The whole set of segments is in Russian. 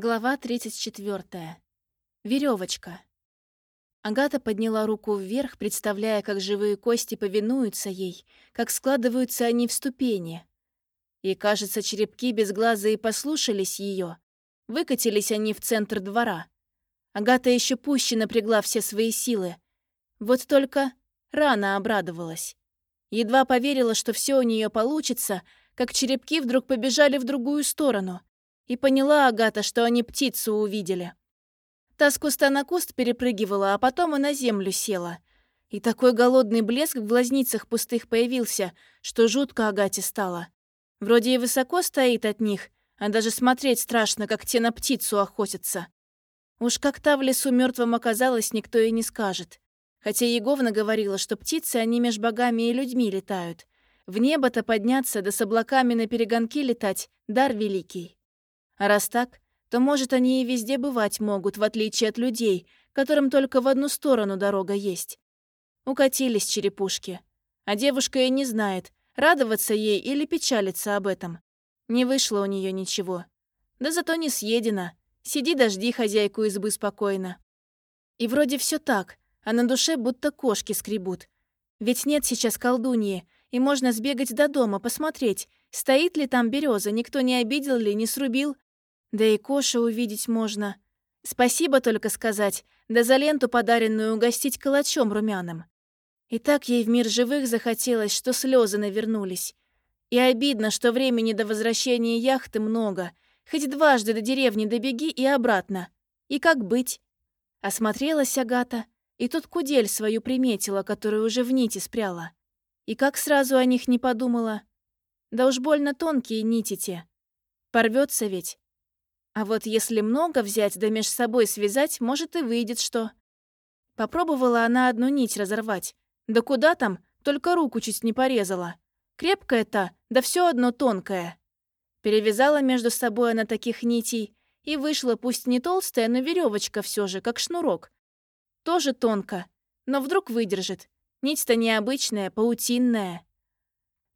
Глава 34. Веревочка. Агата подняла руку вверх, представляя, как живые кости повинуются ей, как складываются они в ступени. И, кажется, черепки без глаза и послушались ее. Выкатились они в центр двора. Агата еще пуще напрягла все свои силы. Вот только рано обрадовалась. Едва поверила, что все у нее получится, как черепки вдруг побежали в другую сторону — и поняла Агата, что они птицу увидели. Та с куста на куст перепрыгивала, а потом и на землю села. И такой голодный блеск в глазницах пустых появился, что жутко Агате стало. Вроде и высоко стоит от них, а даже смотреть страшно, как те на птицу охотятся. Уж как та в лесу мертвым оказалась, никто и не скажет. Хотя Еговна говорила, что птицы, они меж богами и людьми летают. В небо-то подняться, да с облаками на перегонки летать — дар великий. А раз так, то, может, они и везде бывать могут, в отличие от людей, которым только в одну сторону дорога есть. Укатились черепушки. А девушка и не знает, радоваться ей или печалиться об этом. Не вышло у нее ничего. Да зато не съедено. Сиди, дожди хозяйку избы спокойно. И вроде все так, а на душе будто кошки скребут. Ведь нет сейчас колдуньи, и можно сбегать до дома, посмотреть, стоит ли там береза, никто не обидел ли, не срубил, да и Коша увидеть можно. Спасибо только сказать, да за ленту подаренную угостить калачом румяным. И так ей в мир живых захотелось, что слезы навернулись. И обидно, что времени до возвращения яхты много. Хоть дважды до деревни добеги и обратно. И как быть? Осмотрелась Агата, и тут кудель свою приметила, которую уже в нити спряла. И как сразу о них не подумала. Да уж больно тонкие нити те. Порвется ведь. А вот если много взять да меж собой связать, может и выйдет что. Попробовала она одну нить разорвать. Да куда там, только руку чуть не порезала. Крепкая-то, да все одно тонкое. Перевязала между собой она таких нитей, и вышла пусть не толстая, но веревочка все же, как шнурок. Тоже тонко, но вдруг выдержит. Нить-то необычная, паутинная.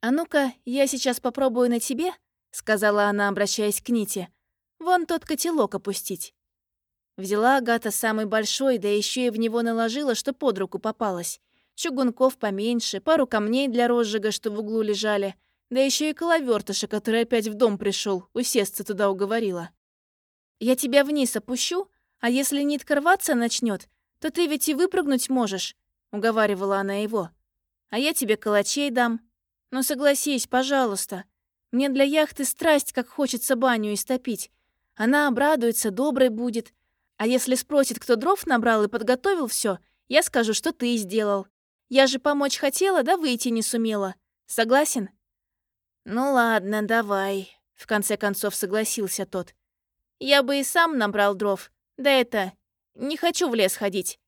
«А ну-ка, я сейчас попробую на тебе», — сказала она, обращаясь к Ните. Вон тот котелок опустить. Взяла Агата самый большой, да еще и в него наложила, что под руку попалось. Чугунков поменьше, пару камней для розжига, что в углу лежали, да еще и коловертыша, который опять в дом пришел, усесться туда уговорила. «Я тебя вниз опущу, а если нитка рваться начнет, то ты ведь и выпрыгнуть можешь», — уговаривала она его. «А я тебе калачей дам. Но согласись, пожалуйста. Мне для яхты страсть, как хочется баню истопить. Она обрадуется, доброй будет. А если спросит, кто дров набрал и подготовил все, я скажу, что ты сделал. Я же помочь хотела, да выйти не сумела. Согласен? Ну ладно, давай, в конце концов согласился тот. Я бы и сам набрал дров. Да это, не хочу в лес ходить.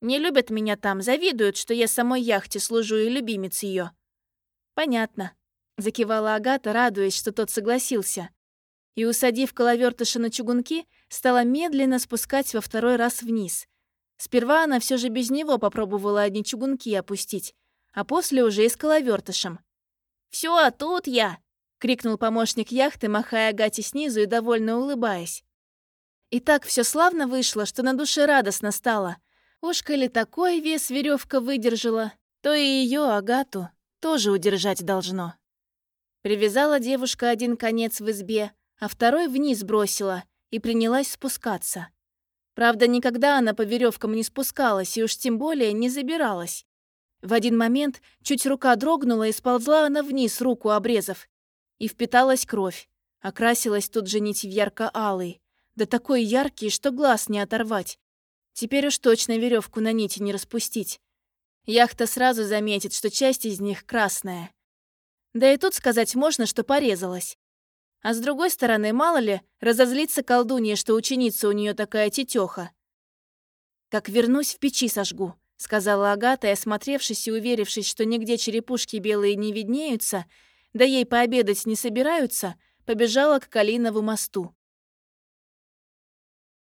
Не любят меня там, завидуют, что я самой яхте служу и любимец ее. Понятно, закивала Агата, радуясь, что тот согласился и, усадив коловертыша на чугунки, стала медленно спускать во второй раз вниз. Сперва она все же без него попробовала одни чугунки опустить, а после уже и с коловертышем. «Все, а тут я!» — крикнул помощник яхты, махая Агате снизу и довольно улыбаясь. И так все славно вышло, что на душе радостно стало. Уж коли такой вес веревка выдержала, то и ее, Агату, тоже удержать должно. Привязала девушка один конец в избе, а второй вниз бросила и принялась спускаться. Правда, никогда она по веревкам не спускалась и уж тем более не забиралась. В один момент чуть рука дрогнула и сползла она вниз, руку обрезав. И впиталась кровь. Окрасилась тут же нить в ярко-алый. Да такой яркий, что глаз не оторвать. Теперь уж точно веревку на нити не распустить. Яхта сразу заметит, что часть из них красная. Да и тут сказать можно, что порезалась. А с другой стороны, мало ли, разозлится колдунья, что ученица у нее такая тетеха. «Как вернусь, в печи сожгу», — сказала Агата, и, осмотревшись и уверившись, что нигде черепушки белые не виднеются, да ей пообедать не собираются, побежала к Калинову мосту.